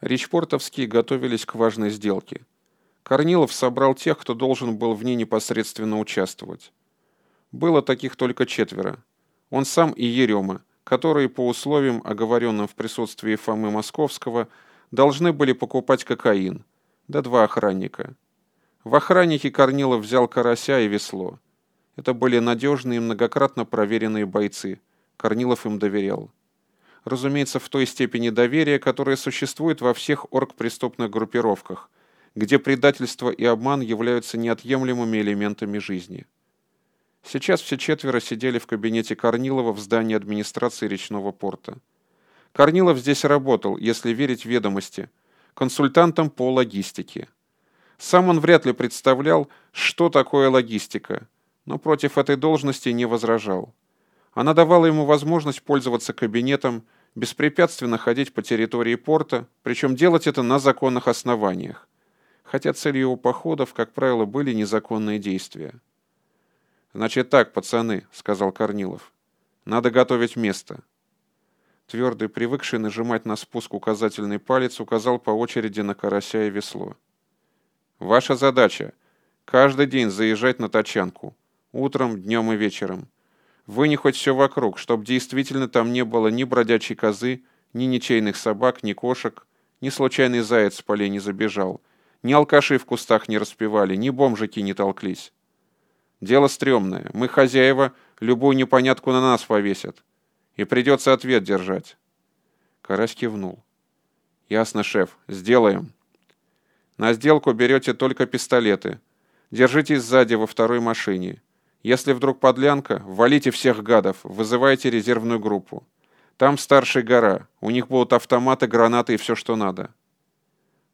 Речпортовские готовились к важной сделке. Корнилов собрал тех, кто должен был в ней непосредственно участвовать. Было таких только четверо. Он сам и Ерема, которые по условиям, оговоренным в присутствии Фомы Московского, должны были покупать кокаин, да два охранника. В охраннике Корнилов взял карася и весло. Это были надежные и многократно проверенные бойцы. Корнилов им доверял. Разумеется, в той степени доверия, которая существует во всех оргпреступных группировках, где предательство и обман являются неотъемлемыми элементами жизни. Сейчас все четверо сидели в кабинете Корнилова в здании администрации речного порта. Корнилов здесь работал, если верить ведомости, консультантом по логистике. Сам он вряд ли представлял, что такое логистика, но против этой должности не возражал. Она давала ему возможность пользоваться кабинетом, беспрепятственно ходить по территории порта, причем делать это на законных основаниях, хотя целью его походов, как правило, были незаконные действия. «Значит так, пацаны», — сказал Корнилов. «Надо готовить место». Твердый, привыкший нажимать на спуск указательный палец, указал по очереди на карася и весло. «Ваша задача — каждый день заезжать на тачанку. Утром, днем и вечером. Вынюхать все вокруг, чтобы действительно там не было ни бродячей козы, ни ничейных собак, ни кошек, ни случайный заяц в поле не забежал, ни алкаши в кустах не распевали, ни бомжики не толклись. Дело стрёмное. Мы хозяева, любую непонятку на нас повесят. И придется ответ держать. Карась кивнул. Ясно, шеф. Сделаем. На сделку берете только пистолеты. Держитесь сзади во второй машине. Если вдруг подлянка, валите всех гадов, вызывайте резервную группу. Там старшая гора, у них будут автоматы, гранаты и все, что надо.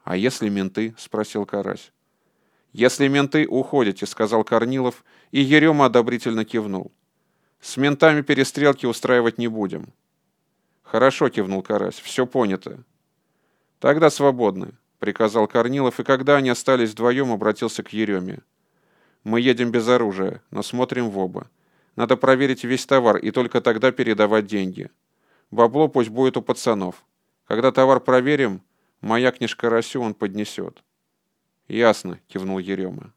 «А если менты?» — спросил Карась. «Если менты, уходите», — сказал Корнилов, и Ерема одобрительно кивнул. «С ментами перестрелки устраивать не будем». «Хорошо», — кивнул Карась, — «все понято». «Тогда свободны», — приказал Корнилов, и когда они остались вдвоем, обратился к Ереме. «Мы едем без оружия, но смотрим в оба. Надо проверить весь товар и только тогда передавать деньги. Бабло пусть будет у пацанов. Когда товар проверим, маякнешь Карасю он поднесет». «Ясно», — кивнул Ерема.